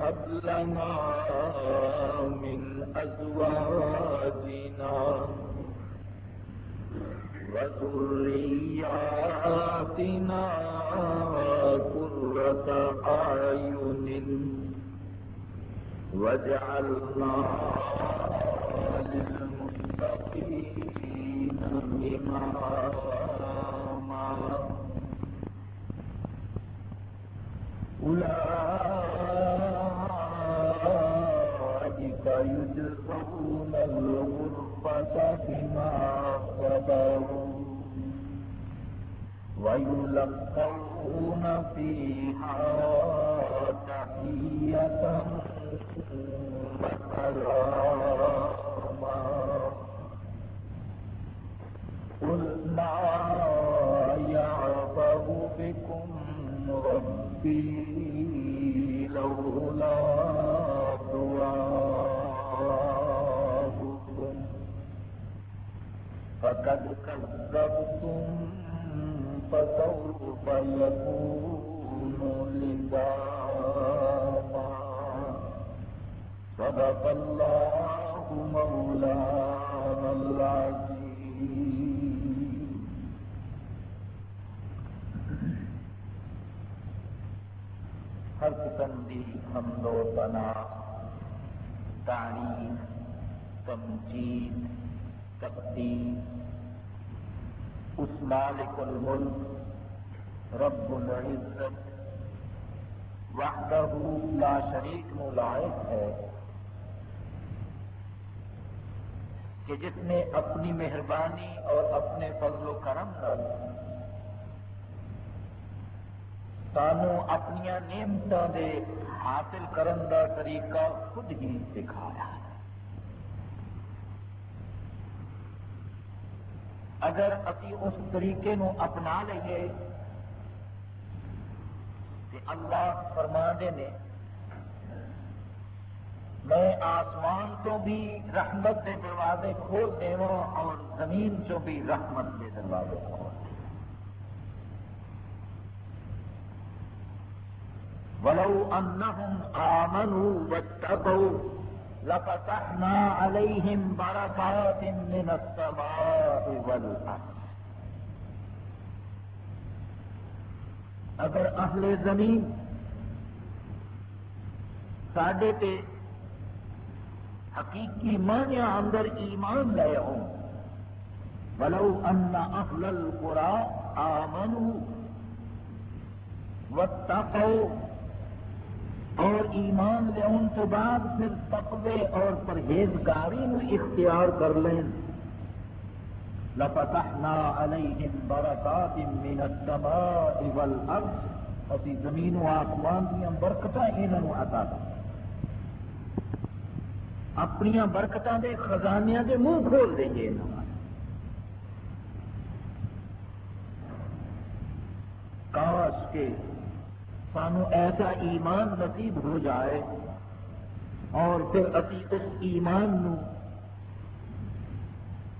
هب لنا من أزواجنا وذرياتنا قرة أعين واجعلنا للمتقين إماما. أولئك يجزون الغرفة بما صبروا ويلقون فيها تحية وسلاما قل ما يعبأ بكم ربي لولا فقد كذبتم فسوف يكون لزاما صدق الله مولانا العظيم. ہر قسم دی حمد و ثنا، تعریف، تمجید تقدیر اس مالک الملک، رب العزت، وحدہ لا شریک ملائق ہے، کہ جس نے اپنی مہربانی اور اپنے فضل و کرم نال سانو اپنی نعمتوں دے حاصل کرن دا طریقہ خود ہی سکھایا ہے اگر ابھی اس طریقے نو اپنا لئیے تو اللہ فرما دے نے، میں آسمان تو بھی رحمت کے دروازے کھول دے اور زمین چو بھی رحمت کے دروازے کھول ولو انہم آمنوا واتقوا لفتحنا عليهم بركات من السماء والارض اگر اہل زمین ساڈے تے حقیقی معنی اندر ایمان لے ہوں، ولو ان اہل القرى آمنوا واتقوا اور ایمان لے ان تو بعد پھر تقوی اور پرہیزگاری میں اختیار کر لیں۔ لفتحنا علیہم برکات من السماء والارض۔ اسی زمین و آسمان دیا برکتاں انہوں عطا کر اپنی برکتاں دے خزانیاں دے منہ کھول دیں گے انہوں کاش کے سانو ایسا ایمان نصیب ہو جائے اور پھر ابھی اس ایمان نو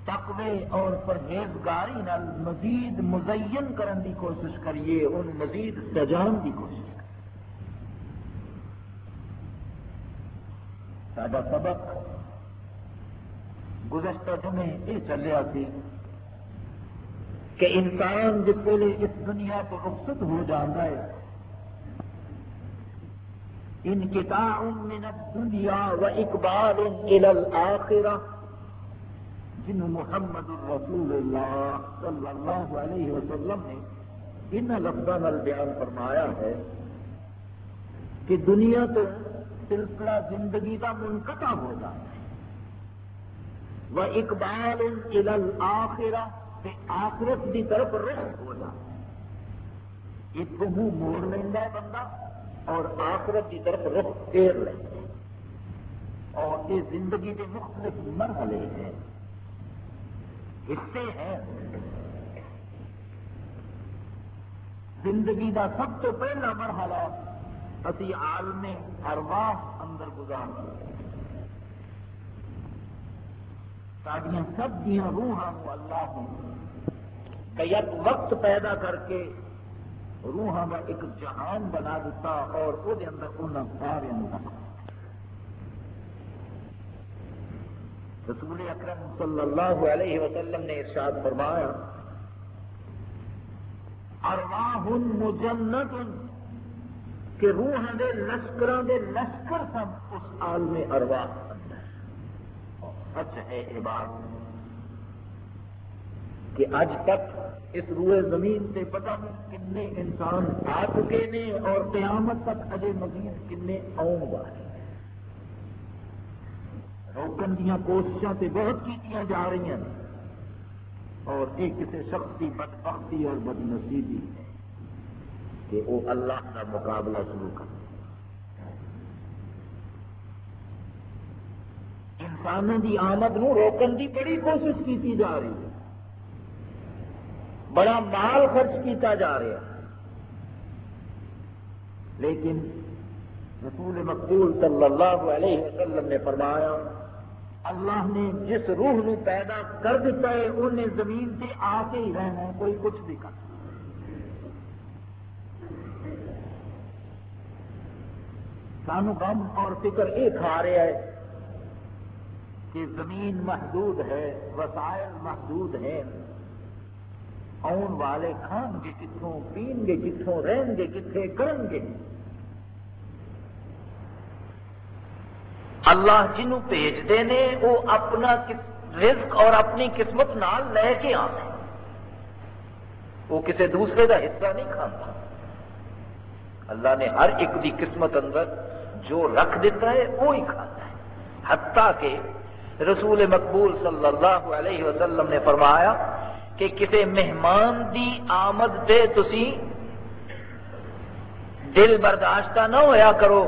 تقوی اور پرہیزگاری نال مزید مزین کرن دی کوشش کریے ان مزید سجان دی کوشش کریے۔ سڈا سبق گزشتہ جمعے یہ چلیا سی کہ انسان جس ویلے اس دنیا کو رخصت ہو جاتا ہے انقطاع من الدنیا و اقبال الى الاخرہ جن محمد الرسول اللہ صلی اللہ علیہ وسلم نے ان لفظوں نال بیان فرمایا ہے کہ دنیا تو سلسلہ زندگی کا منقطع ہو جاتا ہے۔ وہ اقبال الى الاخرہ تے آخرت کی طرف رخ ہو جاتا ہے۔ ایک منہ موڑ لینا ہے بندہ۔ اور آخرت کی طرف رخ پھیر لیں اور یہ زندگی کے مختلف مرحلے ہیں۔ حصے ہیں۔ زندگی کا سب تو پہلا مرحلہ اسی عالم ارواح اندر گزار سڈیا سب دیا روحان کو اللہ نے یک وقت پیدا کر کے روحان کا ایک جہان بنا دیتا اور وہ اندر انہوں سارے رسول اکرم صلی اللہ علیہ وسلم نے ارشاد فرمایا ارواہ مجنت کہ روح دے لشکر دے لشکر سب اس عالم ارواح اندر۔ اور سچ ہے یہ بات۔ کہ اج تک اس روئے زمین سے پتہ نہیں کنے انسان آ چکے نے اور قیامت تک اجے مزید کنے آن والے روکن دیا کوششاں سے بہت کی جا رہی ہیں اور یہ کسی شخص کی بدبختی اور بد نصیبی ہے کہ وہ اللہ کا مقابلہ شروع کر انسانوں کی آمد نو روکن کی بڑی کوشش کی جا رہی ہے۔ بڑا مال خرچ کیتا جا رہا لیکن رسول مقبول صلی اللہ علیہ وسلم نے فرمایا، اللہ نے جس روح نو پیدا کر دیتا ہے انہیں زمین سے آ کے ہی رہنا ہے، کوئی کچھ بھی کر۔ سانو غم اور فکر یہ کھا رہا ہے کہ زمین محدود ہے، وسائل محدود ہیں۔ آن والے کھان گے کتوں پین گے کتوں رہن گے کتنے کرن گے۔ اللہ جنوں بھیجتے ہیں وہ اپنا رزق اور اپنی قسمت نال لے کے آتے وہ کسی دوسرے کا حصہ نہیں کھانا اللہ نے ہر ایک دی قسمت اندر جو رکھ دیتا ہے وہ ہی کھاتا ہے۔ حتیٰ کہ رسول مقبول صلی اللہ علیہ وسلم نے فرمایا کہ کسی مہمان دی آمد دے تسی دل برداشتہ نہ ہویا کرو۔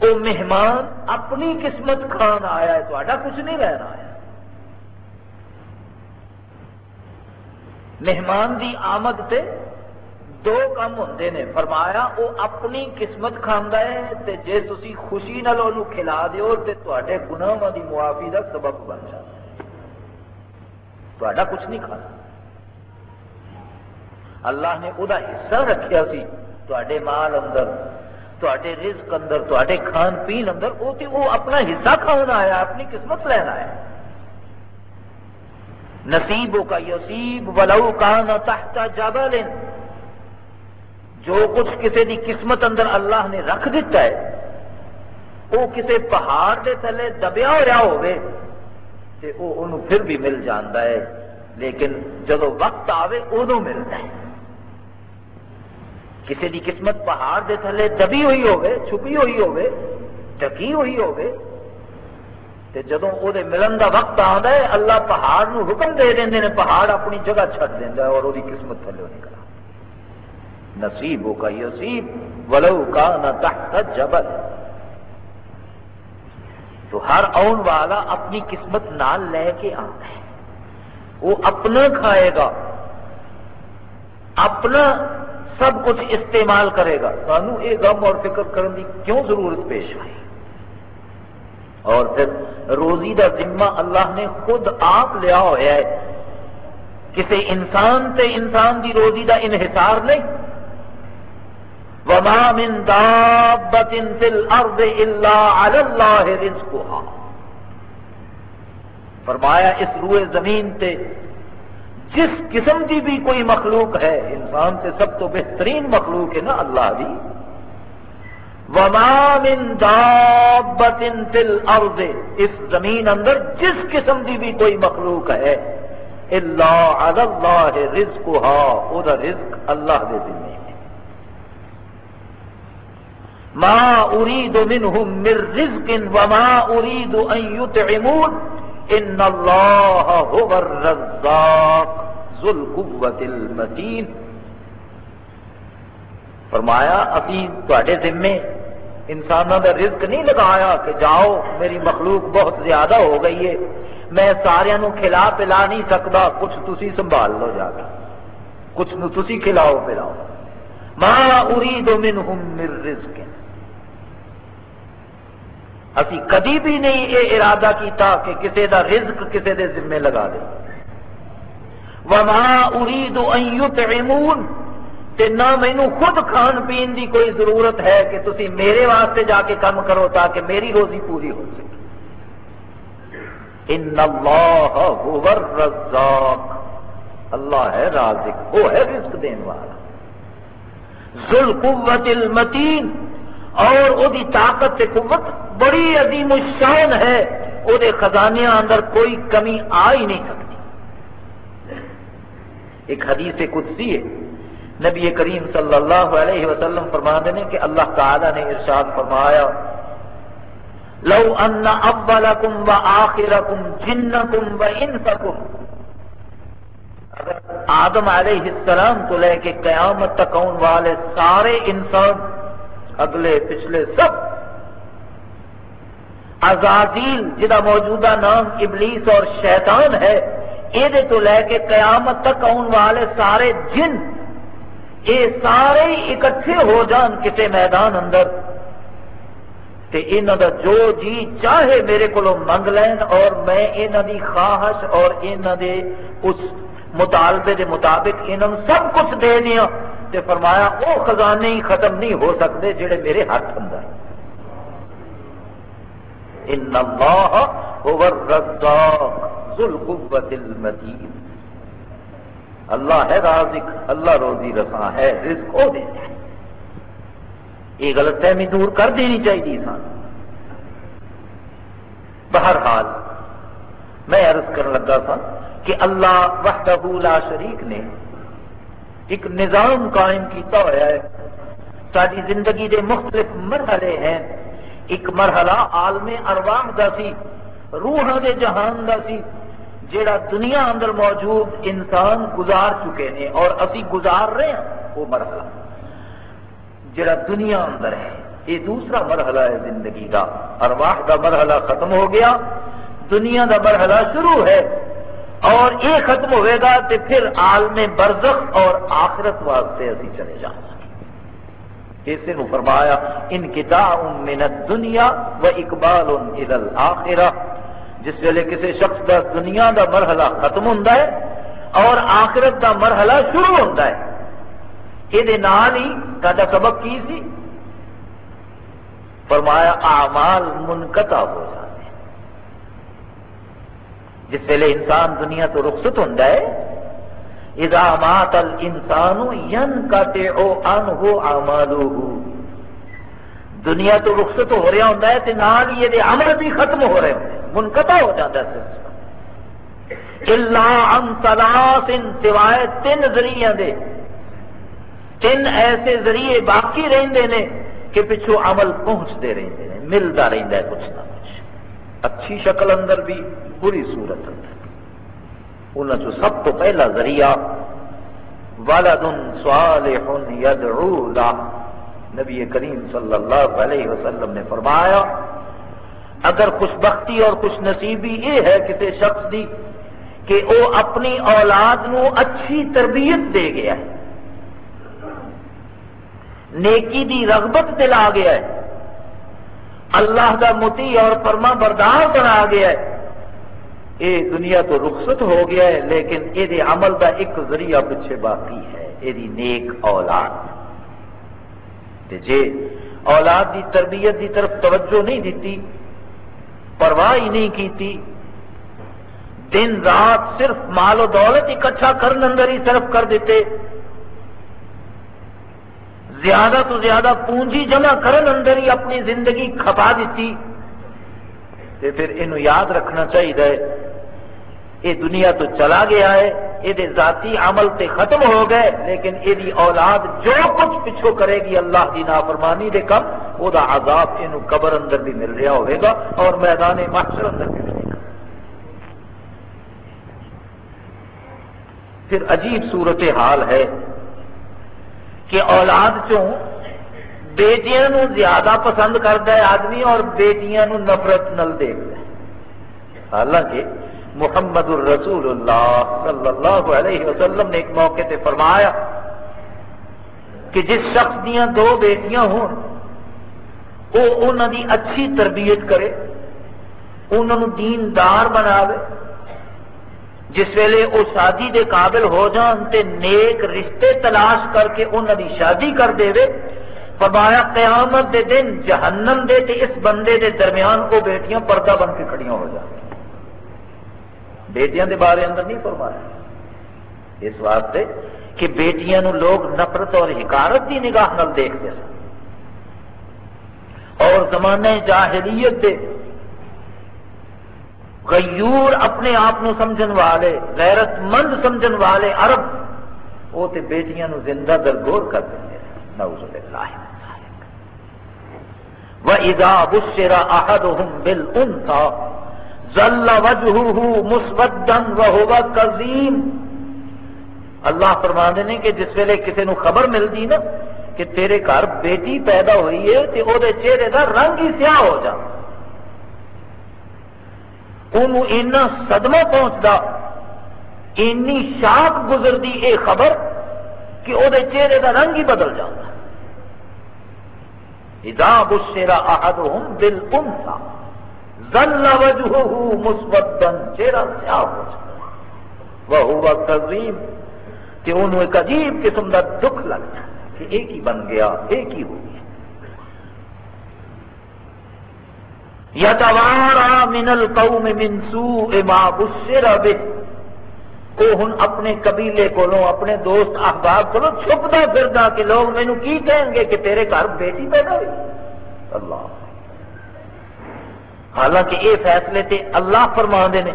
وہ مہمان اپنی قسمت کھان آیا ہے تو کچھ نہیں رہنا ہے مہمان دی آمد سے دو کام ہوں نے۔ فرمایا وہ اپنی قسمت کھانا ہے تے جے تسی خوشی نال کھلا دیو تے تے گناہ دی معافی دا سبب بن جاتا۔ ہے کچھ نہیں کھانا۔ اللہ نے وہ حصہ رکھیا سی تے مال اندر تے رزق اندر تے کھان پین اندر وہ تو وہ اپنا حصہ کھانا آیا، اپنی قسمت لینا ہے نصیب کا یسیب ولو کان تحت جبل جو کچھ کسی دی قسمت اندر اللہ نے رکھ دیتا ہے وہ کسی پہاڑ کے تھلے دبیا ہوا ہوئے تے وہ انہوں پھر بھی مل جاتا ہے۔ لیکن جب وقت آئے ادو ملتا ہے۔ کسی دی قسمت پہاڑ دے تھلے دبی ہوئی ہوگی چھپی ہوئی ہوگی ڈکی ہوئی ہوگی تے جدوں او دے ملن دا وقت آندا ہے، اللہ پہاڑ نو حکم دے دیندے نے، پہاڑ اپنی جگہ چھڈ دیندا ہے اور او دی قسمت تھلے نکلا نصیب ہو کا یصیب ولو کان تحت جبل تو ہر آن والا اپنی قسمت نال لے کے آتا ہے۔ وہ اپنا کھائے گا، اپنا سب کچھ استعمال کرے گا۔ سانو یہ غم اور فکر کرنے کی کیوں ضرورت پیش آئی؟ اور پھر روزی کا ذمہ اللہ نے خود آپ لیا ہوا ہے۔ کسی انسان سے انسان کی روزی کا انحصار نہیں وما من دابت في الارض الا على الله رزقها۔ فرمایا، اس روئے زمین تے جس قسم کی بھی کوئی مخلوق ہے، انسان سے سب تو بہترین مخلوق ہے نا اللہ بھی وما من دابت فی الارض اس زمین اندر جس قسم کی بھی کوئی مخلوق ہے اللہ علی اللہ رزقها۔ او رزق اللہ دے ذمہ ما اريد منهم من رزق وما اريد ان يطعمون ان اللہ هو الرزاق ذو القوت المتین فرمایا ابھی تے ذمے انسانوں کا رزق نہیں لگایا کہ جاؤ، میری مخلوق بہت زیادہ ہو گئی ہے، میں سارے نو کھلا پلا نہیں سکتا کچھ تسی سنبھال لو جا کے۔ کچھ نو تسی کھلاؤ پلاؤ۔ ماں ارید منہم من رزق۔ اسی کدی بھی نہیں یہ ارادہ کیتا کہ کسی دا رزق کسی دے ذمے لگا دے۔ وما ارید ان یطعمون تے نہ مینو خود کھان پین دی کوئی ضرورت ہے کہ تسی میرے واسطے جا کے کام کرو تاکہ میری روزی پوری ہو سکے ان اللہ هو الرزاق۔ اللہ ہے رازق، وہ ہے رزق دین والا۔ ذل قوت المتین اور وہ دی طاقت تے قوت بڑی عظیم الشان ہے وہ دے خزانے اندر کوئی کمی آ ہی نہیں سکتی۔ ایک حدیث قدسی ہے، نبی کریم صلی اللہ علیہ وسلم فرما نے کہ اللہ تعالی نے ارشاد فرمایا، لو ان اولکم و آخرکم جنکم و انسکم۔ آدم علیہ السلام کو لے کے قیامت تک آن والے سارے انسان اگلے، پچھلے سب ازازیل جہاں موجودہ نام ابلیس اور شیطان ہے یہ تو لے کے قیامت تک آن والے سارے جن، یہ سارے اکٹھے ہو جان کسی میدان اندر۔ تے انہوں دا جو جی چاہے میرے کو منگ لین اور میں انہوں دی خواہش اور انہوں دے اس مطالبے دے مطابق انہوں سب کچھ دے دیا تے فرمایا، وہ خزانے ہی ختم نہیں ہو سکتے جڑے میرے ہاتھ اندر ان اللہ هو الرزاق ذو القوة المتین۔ اللہ ہے رازق، اللہ روزی رساں ہے رزق، وہ دیتا ہے یہ غلط فہمی دور کر دینی چاہیے سان بہرحال، میں عرض کرنے لگا تھا کہ اللہ وحدہ لا شریک نے ایک نظام قائم کیتا ہوا ہے۔ ساری زندگی دے مختلف مرحلے ہیں۔ ایک مرحلہ عالم ارواح دا سی روح دے جہان دا سی، جیڑا دنیا اندر موجود انسان گزار چکے ہیں اور اسی گزار رہے ہیں، وہ مرحلہ۔ جڑا دنیا اندر ہے، یہ دوسرا مرحلہ ہے زندگی کا ارواح کا مرحلہ ختم ہو گیا۔ دنیا کا مرحلہ شروع ہے۔ اور یہ ختم ہوئے گا تو پھر عالم برزخ اور آخرت واسطے اسی چلے جا اسے نو فرمایا، ان کتاب من الدنیا و اقبال الى جس ویلے کسی شخص کا دنیا دا مرحلہ ختم ہوتا ہے اور آخرت دا مرحلہ شروع ہوتا ہے۔ یہ نال ہی تا سبق کی سی؟ فرمایا، اعمال منقطع ہو جاتے جس ویلے انسان دنیا تو رخصت ہوتا ہے اذا مات الانسان ينقطع عنه عمله دنیا تو رخصت ہو رہا ہوتا ہے نال ہی یہ عمل بھی ختم ہو رہے ہوتے منقطع ہو جاتا ہے۔ سوائے تین ذریعے دے۔ تین ایسے ذریعے باقی رہندے نے کہ پچھو عمل پہنچتے رہندے نے، ملتا رہتا ہے کچھ نہ کچھ۔ اچھی شکل اندر بھی بری صورت انہوں جو سب تو پہلا ذریعہ ولد صالح یدعو لا نبی کریم صلی اللہ علیہ وسلم نے فرمایا، اگر خوش بختی اور خوش نصیبی یہ ہے کسی شخص دی کہ وہ اپنی اولاد نو اچھی تربیت دے گیا ہے، نیکی دی رغبت دلا گیا ہے، اللہ کا متی اور فرما بردار بنا گیا ہے یہ دنیا تو رخصت ہو گیا ہے، لیکن یہ عمل کا ایک ذریعہ پیچھے باقی ہے یہ نیک اولاد۔ جے اولاد دی تربیت دی طرف توجہ نہیں دیتی، پرواہ ہی نہیں کی دن رات صرف مال و دولت اکٹھا کرنے اندر ہی صرف کر دیتے، زیادہ تو زیادہ پونجی جمع کرن اندر ہی اپنی زندگی کھپا دیتی۔ تے پھر یہ یاد رکھنا چاہیے یہ دنیا تو چلا گیا ہے، یہ ذاتی عمل تے ختم ہو گئے، لیکن یہ اولاد جو کچھ پچھو کرے گی اللہ کی نافرمانی دے کم، وہ عذاب یہ قبر اندر بھی مل رہا ہوئے گا اور میدان محشر اندر بھی ملے گا۔ پھر عجیب صورت حال ہے کہ اولاد چوں بیٹیاں نو زیادہ پسند کرتا ہے آدمی اور بیٹیاں نو نفرت نل دیکھتا ہے۔ حالانکہ محمد الرسول اللہ صلی اللہ علیہ وسلم نے ایک موقع تے فرمایا کہ جس شخص دیا دو بیٹیاں ہوں، وہ انہوں دی اچھی تربیت کرے انہوں دیندار بناوے، جس ویلے وہ شادی دے قابل ہو جان تے نیک رشتے تلاش کر کے انہوں دی شادی کر دے فرمایا قیامت دے دن جہنم دے تے اس بندے دے درمیان وہ بیٹیاں پردہ بن کے کھڑیاں ہو جان بیٹیاں دے بارے اندر نہیں فرمایا۔ اس واسطے کہ بیٹیاں نو لوگ نفرت اور حکارت کی نگاہ نال دیکھتے سن۔ اور زمانے جاہلیت دے غیور اپنے آپ نو سمجھن والے غیرت مند سمجھن والے عرب وہ تے بیٹیاں نو زندہ درگور کر دیں نعوذ باللہ وَإِذَا بُشِّرَ أَحَدُهُمْ بِالْأُنْثَى ظَلَّ وَجْهُهُ مُسْوَدًّا وَهُوَ كَظِيمٌ اللہ فرما نے کہ جس ویلے کسی نو خبر ملتی نا کہ تیرے گھر بیٹی پیدا ہوئی ہے تو وہ چہرے کا رنگ ہی سیاہ ہو جا۔ اینا صدمہ پہنچتا اینی شاک گزرتی یہ خبر کہ وہ چہرے کا رنگ ہی بدل جاتا اذا بشرا احدهم بالانثى ظل وجهه مسودا، چہرہ سیاہ ہو جاتا وهو كظيم کہ انہوں ایک عجیب قسم کا دکھ لگتا کہ ایک ہی بن گیا، ایک ہی ہو گیا۔ یتوارا من القوم من سوء ما بشر به۔ وہ ہن اپنے قبیلے کو اپنے دوست احباب کو چھپتا پھردا کہ لوگ مینو کی کہیں گے کہ تیرے گھر بیٹی پیدا ہوئی؟ اللہ۔ حالانکہ یہ فیصلے تے اللہ فرما نے،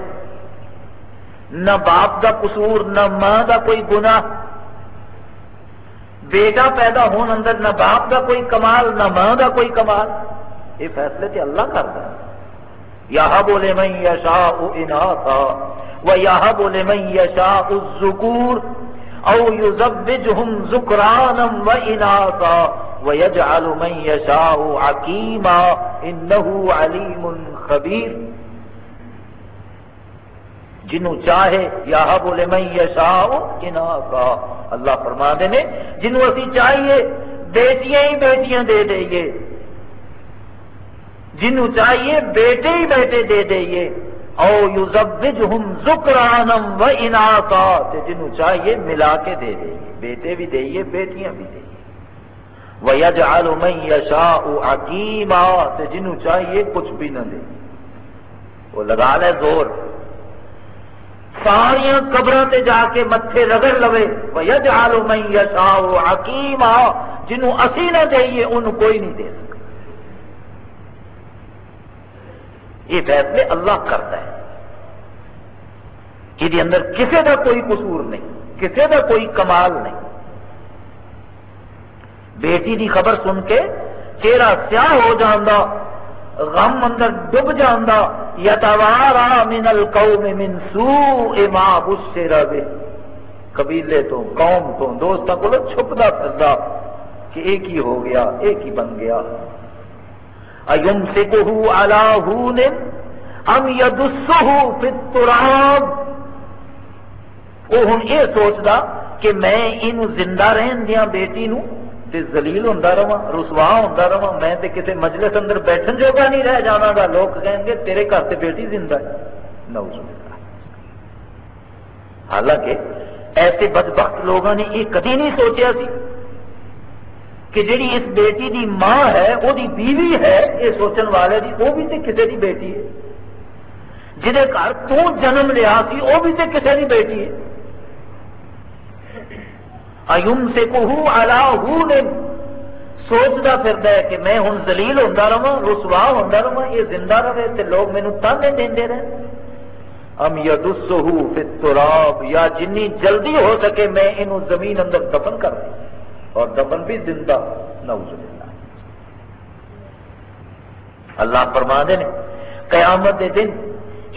نہ باپ دا قصور، نہ ماں دا کوئی گناہ۔ بیٹا پیدا ہون اندر نہ باپ دا کوئی کمال، نہ ماں دا کوئی کمال۔ یہ فیصلے تے اللہ کرتا ہے۔ یہاں بولے میں یشا انا تھا وہ یہاں بولے میں یشا ذکور او یوزبجہم ذکرانم و اناسا ویجعل من یشاء عقیما انہو علیم خبیر جنوں چاہے یا بولے میں یشا کا اللہ فرما دے نے، جنوں اسی چاہیے، بیٹیاں ہی بیٹیاں دے دئیے۔ جنوں چاہیے، بیٹے ہی بیٹے دے دئیے۔ او یزوجہم ذکرانم و اناثا۔ تے جنوں چاہیے، ملا کے دے دئیے۔ بیٹے بھی دئیے، بیٹیاں بھی دئیے۔ وَيَجْعَلُ مَنْ يَشَاءُ عَقِيمًا تے جنوں چاہیے کچھ بھی نہ دے وہ لگا لے زور۔ ساریا قبر تے جا کے متے رگڑ لوے۔ ویج آلو میں یشاؤ حکیم جنوں اسی نہ دئیے ان کوئی نہیں دے سکتا۔ یہ فیصلے اللہ کرتا ہے۔ کہ جی اندر کسی کا کوئی قصور نہیں کسی کا کوئی کمال نہیں۔ بیٹی دی خبر سن کے چہرہ سیاہ ہو جانا غم اندر ڈب جانا یتوارا من القوم من سوء ما بشر به۔ قبیلے تو، قوم تو دوستوں کو چھپتا پھردا کہ ایک ہی ہو گیا، ایک ہی بن گیا۔ ایم سکہو علا ہون ام یدسہو فی التراب۔ وہ ہن یہ سوچدا کہ میں انہوں زندہ رہن دیا بیٹی نو تے زلیل ہوں رہا رسوا ہوں رہا میں تے کسی مجلس اندر بیٹھن جوگا نہیں رہ جانا گا لوگ کہیں گے، تیرے گھر سے بیٹی زندہ ہے۔ نوز حالانکہ ایسے بدبخت لوگوں نے یہ کدی نہیں سوچیا سی کہ جیڑی اس بیٹی دی ماں ہے وہ دی بیوی ہے، یہ سوچن والے دی وہ بھی تے کسی دی بیٹی ہے۔ جہے گھر تو جنم لیا سی وہ بھی تے کسی دی بیٹی ہے۔ ایم سے کوہ الا نے سوچتا پھرتا ہے کہ میں ہوں زلیل ہوتا رہا رسوا ہوتا رہا یہ زندہ رہے تو لوگ مینو تانے دے رہے۔ ام یدسہ فی التراب، یا جنی جلدی ہو سکے میں انہوں زمین اندر دفن کر دیں اور دفن بھی زندہ، نعوذ باللہ۔ اللہ فرما دے نے، قیامت دے دن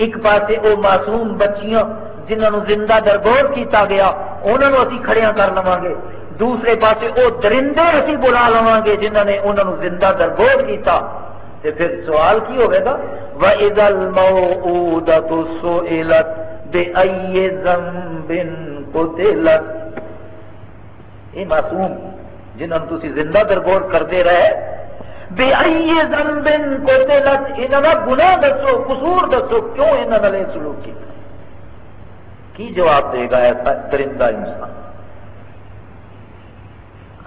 ایک پاسے او معصوم بچیاں جنہوں زندہ درگور کیتا گیا انہوں نے اسی کھڑیاں کر لوا گے۔ دوسرے پاسے وہ درندے اسی بلا لوا گے جنہوں نے انہوں زندہ درگور کیتا۔ تے پھر سوال کی ہوئے گا؟ وَإِذَا الْمَوْعُودَةُ سُئِلَتْ بِأَيِّ ذَنْبٍ قُتِلَتْ۔ یہ معصوم جنہوں تھی زندہ درگور کرتے رہے بے آئیے زنبن کو تلت انہوں گناہ دسو، قصور دسو، کیوں انہوں نے سلوک کیا کی جواب دے گا ایسا درندہ انسان؟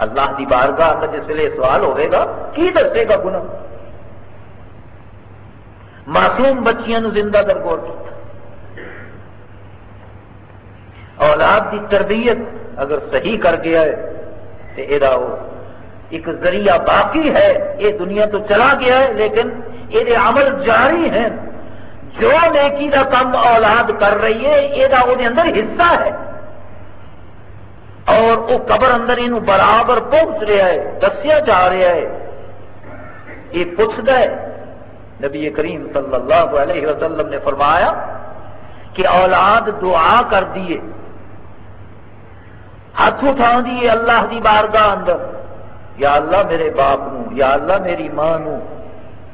اللہ کی بارگاہ اندر جس ویلے سوال ہوئے گا، کی دسے گا گناہ؟ معصوم بچیاں نو زندہ درگور کیا اولاد کی تربیت اگر صحیح کر گیا ہے تو یہ ایک ذریعہ باقی ہے یہ دنیا تو چلا گیا ہے، لیکن یہ عمل جاری ہے جو نیکی کا کم اولاد کر رہی ہے، یہ اندر حصہ ہے۔ اور وہ قبر اندر یہ برابر پہنچ رہا ہے، دسیا جا رہا ہے۔ یہ پوچھتا ہے۔ نبی کریم صلی اللہ علیہ وسلم نے فرمایا کہ اولاد دعا کر دیے ہاتھ اٹھا دیے اللہ دی بارگاہ اندر۔ یا اللہ میرے باپ نو، یا اللہ میری ماں نو،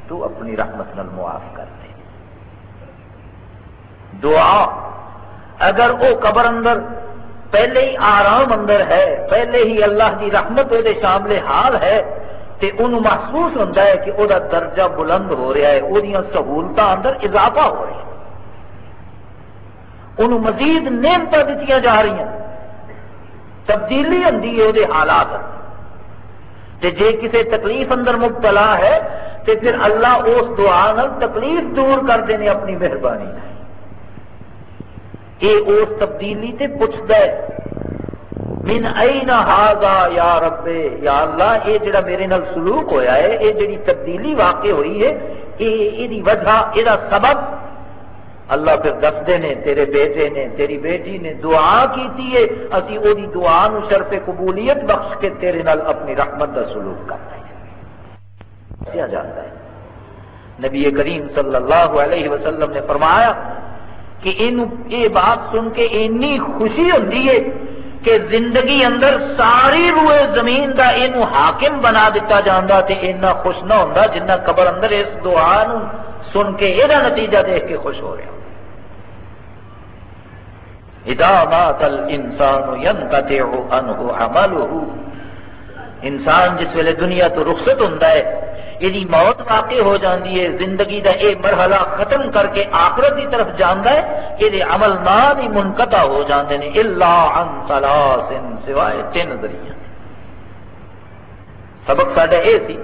تو اپنی رحمت نال معاف کر۔ دعا۔ اگر وہ قبر اندر پہلے ہی آرام اندر ہے، پہلے ہی اللہ کی رحمت وہ شامل حال ہے تو انہوں محسوس ہوتا ہے کہ وہ درجہ بلند ہو رہا ہے وہ سہولت اندر اضافہ ہو رہا ہے۔ انہوں مزید نعمت دیتی جا رہی ہیں۔ تبدیلی ہوتی ہے وہ حالات۔ تے جے کسی تکلیف اندر مبتلا ہے تو پھر اللہ اس دعا تکلیف دور کر دینے اپنی مہربانی۔ یہ اس تبدیلی تے پوچھتا ہے، من این ہاگا یا رب؟ یا اللہ، یہ جڑا میرے نال سلوک ہویا ہے، یہ جڑی تبدیلی واقع ہوئی ہے یہ وجہ یہ سبب اللہ پھر دستے نے، تیرے بیٹے نے، تیری بیٹی نے دعا کیتی ہے، اسی او دی دعا نو شرف قبولیت بخش کے تیرے نال اپنی رحمت دا سلوک کرتا ہے۔ کیا جاتا ہے؟ نبی کریم صلی اللہ علیہ وسلم نے فرمایا کہ یہ بات سن کے انی خوشی ہوتی ہے کہ زندگی اندر ساری روئے زمین دا اینو حاکم بنا دیتا جاندہ تے اینا خوش نہ ہوندہ جنہ قبر اندر اس دعا نو سن کے یہ نتیجہ دیکھ کے خوش ہو رہا اذا مات الانسان ينقطع عنه عمله۔ انسان جس ویلے دنیا تو رخصت ہوتا ہے یہ موت واقع ہو جاتی ہے، زندگی دا اے مرحلہ ختم کر کے آخرت کی طرف جانا ہے یہ عمل مان ہی منقطع ہو جاتے ہیں الا عن ثلاث سوائے تین ذریعہ۔ سبق ساڈا اے سی،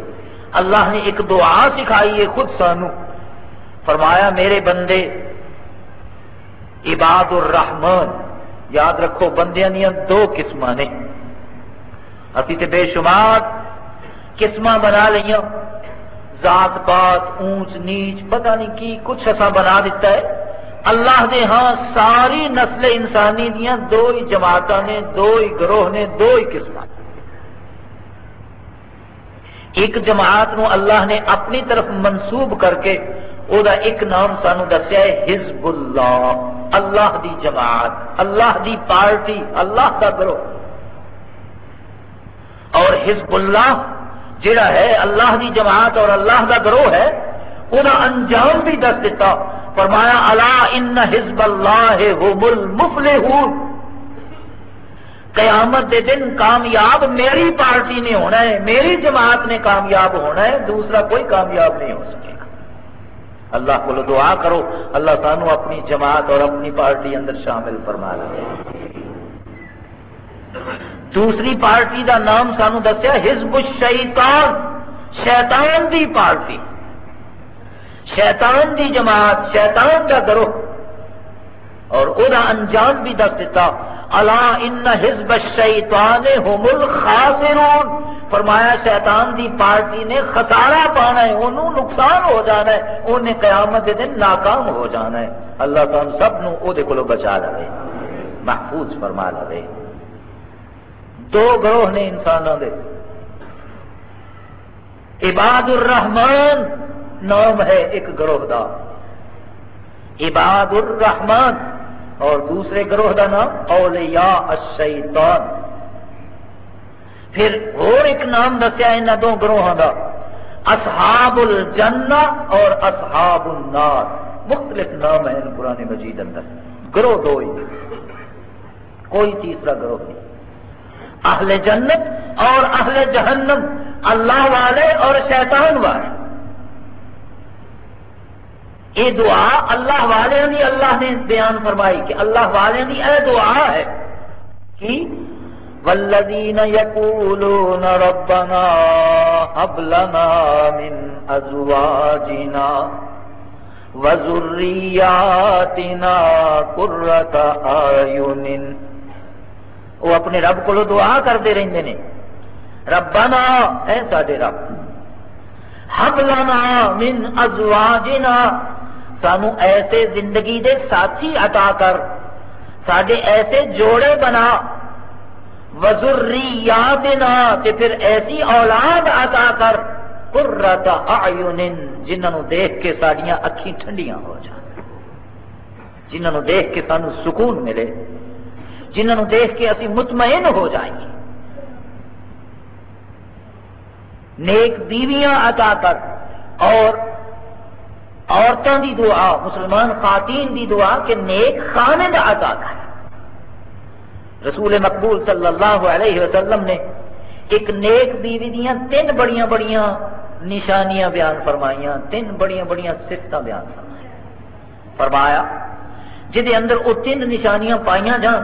اللہ نے ایک دعا سکھائی ہے خود سانو۔ فرمایا، میرے بندے عباد الرحمان یاد رکھو، بندیاں دیا دو قسم نے۔ ابھی تو بے شمار قسم بنا لیا ذات پات اونچ، نیچ، پتہ نہیں کی، کچھ ایسا بنا دیتا ہے۔ اللہ دے ہاں ساری نسل انسانی دیا، دو ہی جماعت نے، دو ہی گروہ نے، دو ہی قسم ایک جماعت نو اللہ نے اپنی طرف منسوب کر کے، او دا ایک نام سانو دسیا ہے حزب اللہ اللہ دی جماعت، اللہ دی پارٹی، اللہ دا گروہ۔ اور حزب اللہ جڑا ہے اللہ دی جماعت اور اللہ دا گروہ ہے وہ انجام بھی دس دیتا فرمایا اللہ ان حزب اللہ هم المفلحون. قیامت دے دن کامیاب میری پارٹی نے ہونا ہے، میری جماعت نے کامیاب ہونا ہے، دوسرا کوئی کامیاب نہیں ہو سکے گا۔ اللہ کو دعا کرو، اللہ سانو اپنی جماعت اور اپنی پارٹی اندر شامل فرما لے۔ دوسری پارٹی دا نام سانو دسیا، حزب الشیطان، شیطان دی پارٹی۔ شیطان دی جماعت، شیطان دا گروہ۔ اور او دا انجام بھی دس دیتا اللہ ان حزب الشیطان هم الخاسرون۔ فرمایا، شیطان دی پارٹی نے خسارہ پانا ہے، انہوں نقصان ہو جانا ہے، انہیں قیامت دے دن ناکام ہو جانا ہے۔ اللہ تعالیٰ سب نو او دے کلو بچا لے محفوظ فرما لے دو گروہ نے انسانوں دے۔ عباد الرحمان نام ہے ایک گروہ دا۔ عباد الرحمان اور دوسرے گروہ کا نام اولیاء الشیطان۔ پھر اور ایک نام دسیا ان دو گروہوں کا اصحاب الجنہ اور اصحاب النار مختلف نام ہیں قرآن مجید اندر۔ گروہ دو ہی۔ کوئی تیسرا گروہ نہیں۔ اہل جنت اور اہل جہنم، اللہ والے اور شیطان والے۔ یہ دعا اللہ والے نہیں اللہ نے بیان فرمائی کہ اللہ والے نہیں اے دعا ہے کہ والذین یقولون ربنا هب لنا من ازواجنا وذریاتنا قرۃ اعین وہ اپنے رب کو دعا کرتے رہتے ہیں ربنا، اے ساڈے رب حب لنا من ازواجنا، سانو ایسے زندگی دے ساتھی عطا کر سڈے ایسے جوڑے بنا وزریاتنا تے پھر ایسی اولاد عطا کر، قرۃ اعین جنہاں نو دیکھ کے ساڈیاں اکھی ٹھنڈیاں ہو جان جنہاں نو دیکھ کے سانو سکون ملے۔ جنہوں دیکھ کے اسی مطمئن ہو جائیں گے۔ نیک بیویاں عطا کر اور عورتوں دی دعا، مسلمان خواتین دی دعا کہ نیک خاند عطا کر۔ رسول مقبول صلی اللہ علیہ وسلم نے ایک نیک بیوی دیا تین بڑیاں بڑیاں نشانیاں بیان فرمائیاں، تین بڑیاں بڑیاں سفت بیان فرمایا فرمایا جہد اندر وہ تین نشانیاں پائیاں جان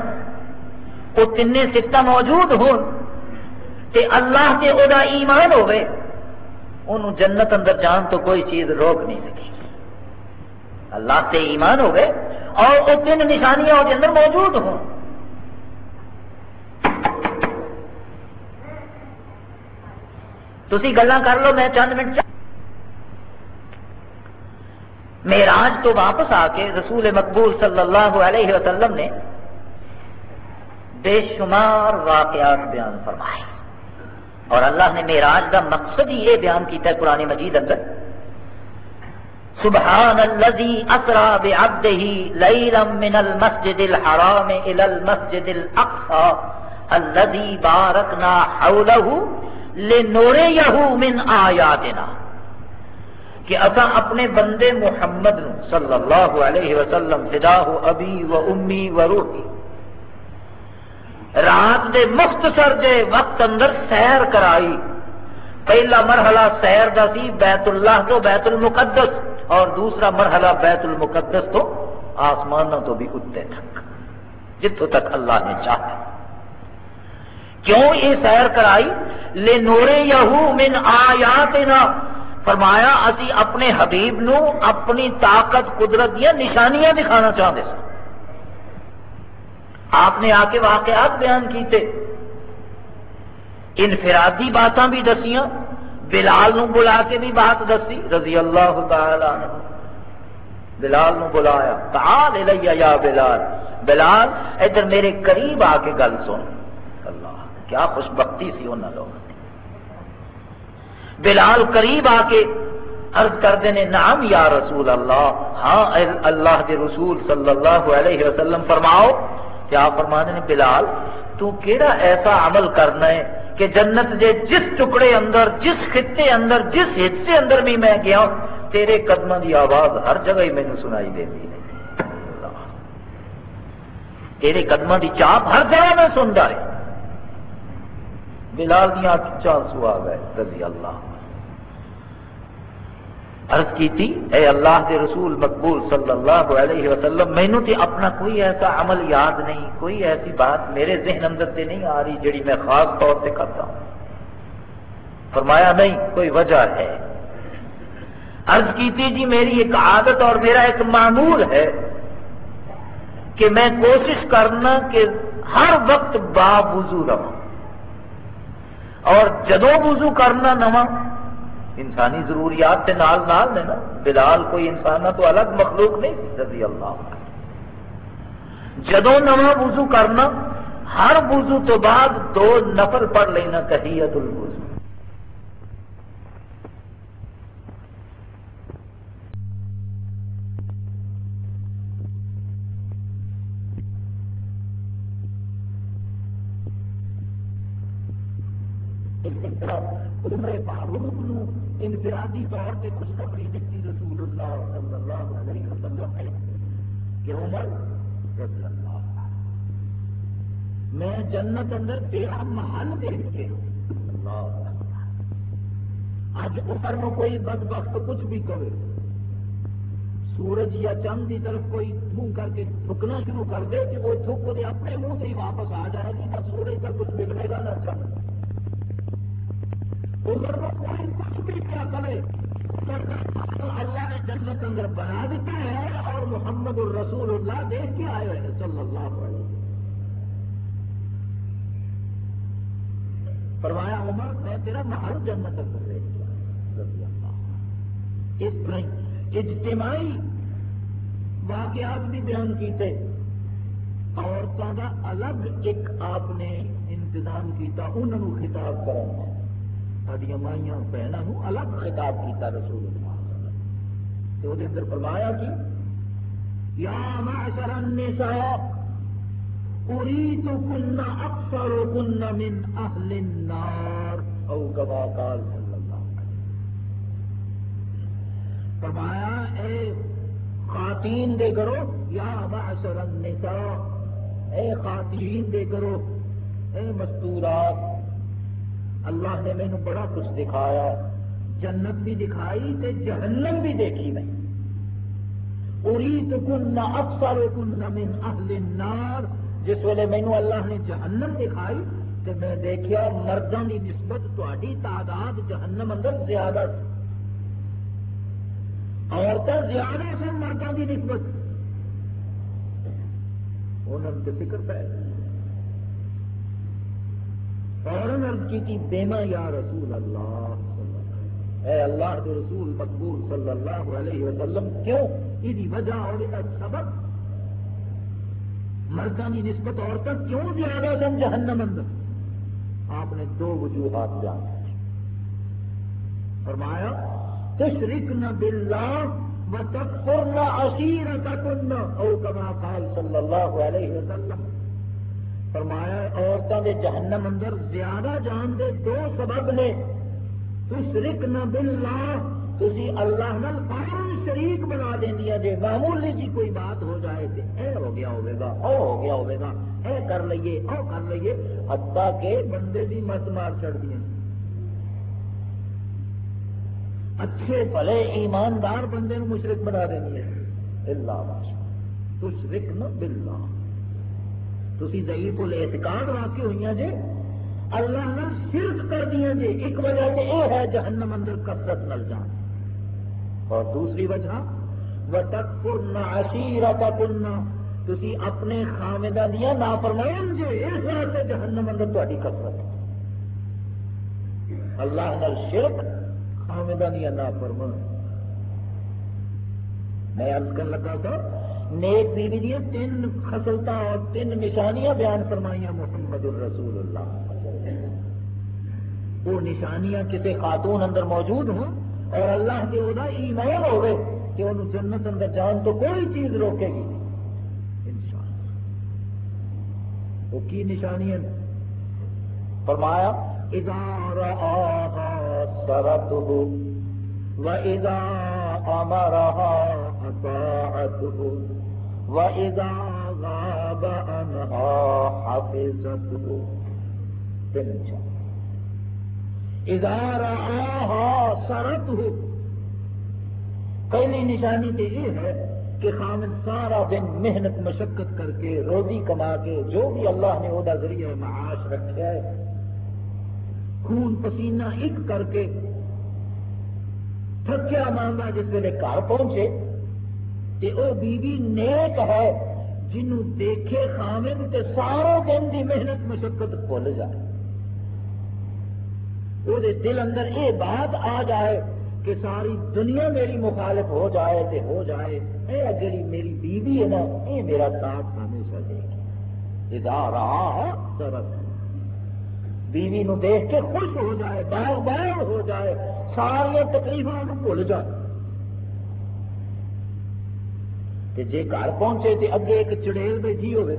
وہ تین سفت موجود ہون تے اللہ تے او دا ایمان ہوئے انہوں جنت اندر جان تو کوئی چیز روک نہیں سکی۔ اللہ تے ایمان ہوئے اور وہ تین نشانیاں وہ اندر موجود ہوں تھی گلا کر لو، میں چند منٹ میراج تو واپس آ کے رسول مقبول صلی اللہ علیہ وسلم نے بے شمار واقعات بیان فرمائے۔ اور اللہ نے میراج کا مقصد ہی یہ بیان کیتا ہے قرآن مجید اندر۔ سبحان الذي اسرا بعبده ليلا من المسجد الحرام الى المسجد الاقصى الذي باركنا حوله لنريه من آياتنا کہ اتا اپنے بندے محمد صلی اللہ علیہ وسلم فداہ ابی و امی و روحی رات دے مختصر دے وقت اندر سیر کرائی۔ پہلا مرحلہ سیر دا سی بیت اللہ تو بیت المقدس اور دوسرا مرحلہ بیت المقدس تو آسمانوں تو بھی اتنے تک۔ جتوں تک اللہ نے چاہا۔ کیوں یہ سیر کرائی؟ لے نورے یہو من آیاتنا۔ فرمایا، اسی اپنے حبیب نو اپنی طاقت، قدرت دیا نشانیاں دکھانا چاہتے سن۔ آپ نے آ کے واقعات بیان کیتے۔ انفرادی باتاں بھی دسیاں، بلال نو بلا کے بھی بات دسی، رضی اللہ تعالی عنہ۔ بلال نو بلایا، تعال الیہ یا بلال۔ بلال، ادھر میرے قریب آ کے گل سن۔ اللہ، کیا خوش بختی سی انہوں لوگ بلال قریب آ کے عرض کرتے ہیں نام یا رسول اللہ۔ ہاں اللہ کے رسول صلی اللہ علیہ وسلم، فرماؤ کیا فرمانے نے بلال؟ تو کیڑا ایسا عمل کرنا ہے کہ جنت دے جس ٹکڑے اندر، جس خطے اندر، جس حصے اندر بھی میں گیا تیرے قدموں کی آواز ہر جگہ ہی مینو سنائی دیتی ہے۔ تیرے قدموں کی چاپ ہر جگہ میں سنتا ہے۔ بلال دیا چال سو آ گئے رضی اللہ عرض کی تھی، اے اللہ کے رسول مقبول صلی اللہ علیہ وسلم مینو تے اپنا کوئی ایسا عمل یاد نہیں، کوئی ایسی بات میرے ذہن اندر تے نہیں آ رہی جڑی میں خاص طور سے کرتا ہوں. فرمایا، نہیں، کوئی وجہ ہے. عرض کی تھی جی میری ایک عادت اور میرا ایک معمول ہے کہ میں کوشش کرنا کہ ہر وقت با وضو رہا اور جدو وضو کرنا نواں انسانی ضروریات کے نال نال نے نا، بلال کوئی انسان تو الگ مخلوق نہیں، رضی اللہ جدو نواں وضو کرنا، ہر وضو تو بعد دو نفل پڑھ لینا، تحیت الوضو۔ عمر فاروق نو انفرادی طور پہ خوشخبری دیتی رسول اللہ صلی اللہ علیہ وسلم ہے کہ عمر رضی اللہ میں جنت اندر تیرا محل دیکھ کے اللہ اج عمر کو کوئی بد وقت کچھ بھی کرے سورج یا چند کی طرف کوئی تھو کر کے تھکنا شروع کر دے کہ وہ تھک اپنے منہ سے ہی واپس آ جائے گی نہ سورج کا کچھ بگڑے گا نہ چند کو کچھ بھی کیا کرے اللہ نے جنت اندر بنا دیتا ہے اور محمد الرسول اللہ دیکھ کے آئے ہیں صلی اللہ علیہ فرمایا، عمر، میں تیرا محل جنت اندر رہ اس طرح اجتماعی واقعات بھی بیان کیتے۔ عورتوں کا الگ ایک آپ نے انتظام کیتا، انہوں خطاب کرنا سڈیا مائیاں بہنوں الگ خطاب کیتا رسول اللہ تو اندر فرمایا کہ، یا معشر النساء اريد كن اكثر كن من اهل النار، او كما قال صلی اللہ علیہ فرمایا، اے خواتین دے کرو، یا معشر النساء، اے خواتین دے کرو، اے مستورات اللہ نے مینو بڑا کچھ دکھایا جنت بھی دکھائی تے جہنم بھی دیکھی میں۔ اکثر من النار۔ جس ویلے مینو اللہ نے جہنم دکھائی تو میں دیکھا مردوں کی نسبت تاری تعداد جہنم اندر زیادہ سی۔ عورتیں زیادہ سن مردوں کی نسبت۔ انہوں نے فکر پہ فوراً عرض کی تھی بیما یا رسول اللہ اے اللہ کے رسول مقبول صلی اللہ علیہ وسلم، کیوں؟ یہ وجہ اور یہ سبب۔ مردوں کی نسبت عورتیں کیوں زیادہ سن جہنم اندر؟ آپ نے دو وجوہات جان فرمایا تشرکن باللہ وتکفرن عشیرتکن او کما قال صلی اللہ علیہ وسلم۔ فرمایا عورتوں کے جہنم اندر زیادہ جان دے دو سبب نے۔ تشرک تشرکن باللہ تھی اللہ نال فارن شریک بنا دیا جی معمولی جی کوئی بات ہو جائے تو اے ہو گیا ہوگا، او ہو گیا ہوگا، اے کر لئیے، او کر لئیے، حتیٰ کہ بندے بھی مت مار چڑھ دیا اچھے بھلے ایماندار بندے نو مشرق بنا دینی ہے اللہ تشرک نہ بلا تھی ضعیف الاعتقاد واقع ہوئی جی اللہ نے شرک کر دیا جی ایک وجہ سے یہ ہے جہنم اندر کثرت نل جان۔ اور دوسری وجہ وٹک پورنا عشیرہ پورنا تھی اپنے خامدہ دیا نا نافرمان جی اس وجہ سے جہنم اندر تاری کثرت۔ اللہ نل شرک آمدنی نہ فرما میں عرض کر لگا تھا نیک بیوی دیا تین خسلتا اور تین نشانیاں بیان فرمائیاں محمد الرسول اللہ وہ نشانیاں کسی خاتون اندر موجود ہوں اور اللہ کے وہ ایمان ہوئے کہ انہوں جنت اندر جان تو کوئی چیز روکے گی وہ کی نشانیاں فرمایا ادارہ سرته وإذا وإذا غاب عنها حفظته تنشا إذا رآها سرته پہلی نشانی تو یہ ہے کہ خامن سارا دن محنت مشقت کر کے روزی کما کے جو بھی اللہ نے وہ ذریعہ معاش رکھا ہے خون پسینہ ایک کر کے تھکیا مانگا جس ویلے گھر پہنچے۔ تے او بی بی نیک ہے، جنوں دیکھے خامد تے سارا دن دی محنت مشقت بھول جائے۔ وہ دل اندر یہ بات آ جائے کہ ساری دنیا میری مخالف ہو جائے تے ہو جائے۔ اے جڑی میری بیوی ہے نا، اے میرا ساتھ ہمیشہ دے گی ادارہ سرت بیوی نو دیکھ کے خوش ہو جائے باغ باغ ہو جائے ساری تکلیفوں بھول جائے۔ جی گھر پہنچے تو اگے ایک چڑیل بیٹھی ہوگی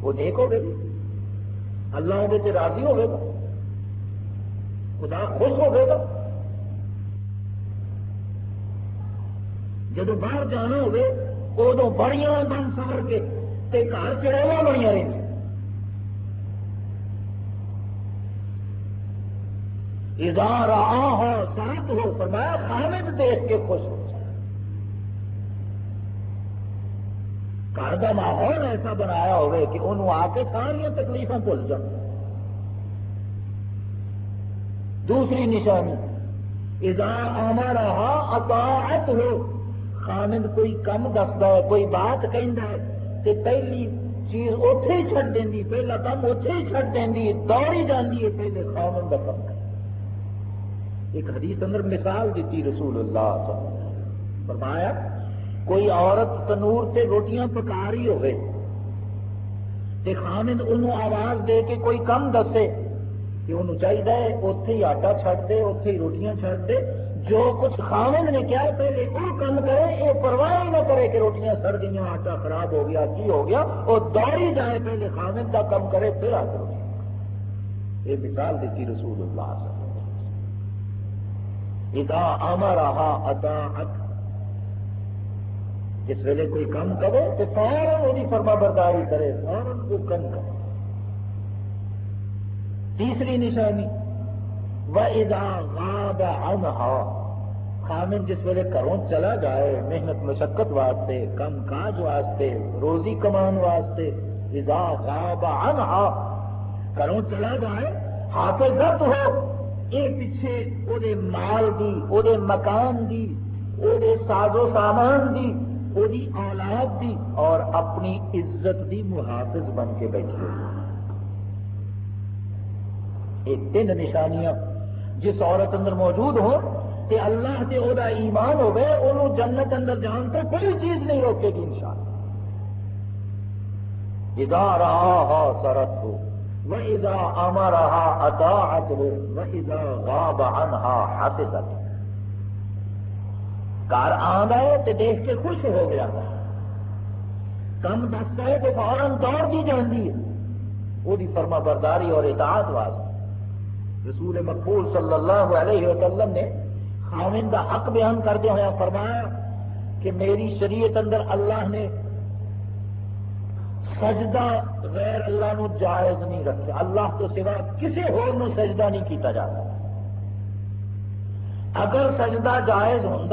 وہ دیکھو گے اللہ وہ راضی ہوگا خدا خوش ہوگا جب باہر جانا ادو بڑیاں بن سمر کے گھر چڑھا بڑی رہی ادار آ ہو سات ہو، فرمایا خامد دیکھ کے خوش ہو۔ گھر کا ماحول ایسا بنایا ہوئے کہ انہوں آ کے ساری تکلیف بھول جان دوسری نشانی ادار آما اطاعت ہو خامد کوئی کم دستا ہے، کوئی بات کہہ ہے کہ پہلی چیز اتے ہی چڈ دینی، پہلا کام اتے ہی چڈ دینی، دوڑی جاتی ہے، پہلے خامد کا کم۔ ایک حدیث اندر مثال دیتی رسول اللہ صلی اللہ علیہ وسلم، فرمایا کوئی عورت تنور سے روٹیاں پکا رہی ہوئے تے خامد انہوں آواز دے کے کوئی کم دسے کہ انہوں چاہیے اتے ہی آٹا چھٹ دے اتے ہی روٹیاں چھٹ دے۔ جو کچھ خامد نے کیا پہلے وہ کام کرے، یہ پرواہ ہی نہ کرے کہ روٹیاں سڑ گئی آٹا خراب ہو گیا، کی ہو گیا وہ دوڑی جائے پہلے خامد کا کام کرے، پھر آ کر یہ مثال دیتی رسول اللہ صلی اللہ علیہ وسلم ادا آما رہا ادا جس ویلے کوئی کام کرے تو فوراً وہی فرما برداری کرے فوراً کو کم کرے۔ تیسری نشانی و ادا خامن جس ویلے گھروں چلا جائے، محنت، مشقت واسطے، کم کاج واسطے، روزی کمان واسطے ادا غاب عنہا گھروں چلا جائے، حافظت ہو۔ یہ پیچھے وہ مال دی وہ مکان دی وہ ساز و سامان دی وہ اولاد دی اور اپنی عزت دی محافظ بن کے بیٹھی ہوئی یہ تین نشانیاں جس عورت اندر موجود ہو کہ اللہ سے وہ ایمان ہوئے انہوں جنت اندر جان تو کوئی چیز نہیں روکے گی انشاءاللہ۔ اذا رہا سرت ہو وَإِذَا أَمَرَهَا أَطَاعَتْهُ وَإِذَا غَابَ عَنْهَا حَفِظَتْهُ گھر آندا تے دیکھ کے خوش ہو گیا۔ کم دستا ہے کہ فوراً دوڑ دی جاندی ہے۔ وہ فرما برداری اور اطاعت واسطے۔ رسول مقبول صلی اللہ علیہ وسلم نے خامن کا حق بیان کردے ہوا فرمایا کہ میری شریعت اندر اللہ نے سجدہ غیر اللہ نو جائز نہیں رکھتے اللہ تو سوا کسی ہو سجدہ نہیں کیتا جاتا اگر سجدہ جائز ہوں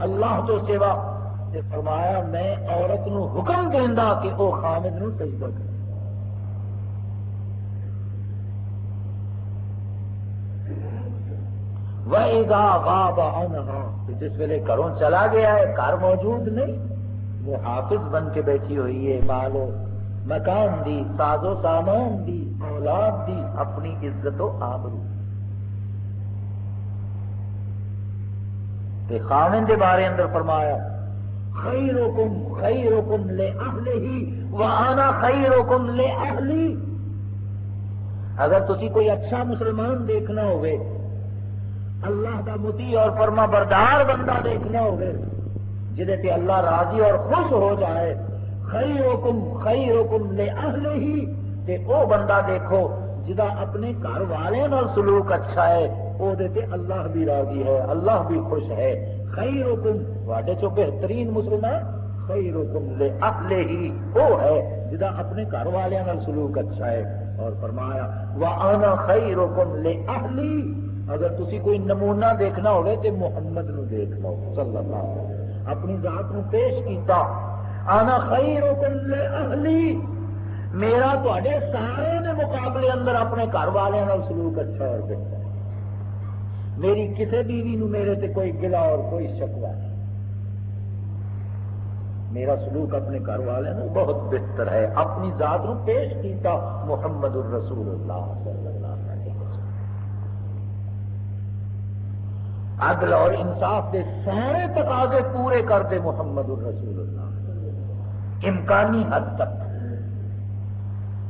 اللہ تو سوا فرمایا، میں عورت نو حکم دینا کہ وہ خامد نو سجدہ کرے۔ جس ویلے گھروں چلا گیا ہے، گھر موجود نہیں، وہ حافظ بن کے بیٹھی ہوئی ہے مالو مکان دی، ساز و سامان دی، اولاد دی، اپنی عزت و آبرو۔ تے خامن دے بارے اندر فرمایا، خیرکم خیرکم لے اہلے ہی وانا خیرکم لے اہلی۔ اگر تسی کوئی اچھا مسلمان دیکھنا ہوئے، اللہ کا متی اور فرما بردار بندہ دیکھنا ہوئے جہد اللہ راضی اور خوش ہو جائے، خیرکم خیرکم لے اہلے ہی تے او بندہ دیکھو جدا اپنے گھر والے سلوک اچھا ہے۔ وہ اللہ بھی راضی ہے، اللہ بھی خوش ہے۔ خیرکم، واڈے چو بہترین مسلمان خیرکم لے اہلے ہی وہ ہے جدا اپنے گھر والے سلوک اچھا ہے۔ اور فرمایا وانا خیرکم لے اہلی اگر تسی کوئی نمونہ دیکھنا ہوگا تو محمد نو دیکھ لو، صلی اللہ علیہ وسلم۔ اپنی ذات نو پیش کیتا۔ آنا خیر اہلی میرا تے سارے دے مقابلے اندر اپنے گھر والوں سلوک اچھا اور بہتر۔ میری کسی بیوی نو میرے تے کوئی گلا اور کوئی شکوا نہیں میرا سلوک اپنے گھر والوں بہت بہتر ہے۔ اپنی ذات نو پیش کیتا محمد الرسول اللہ صلی اللہ عدل اور انصاف کے سارے تقاضے پورے کرتے محمد الرسول اللہ امکانی حد تک۔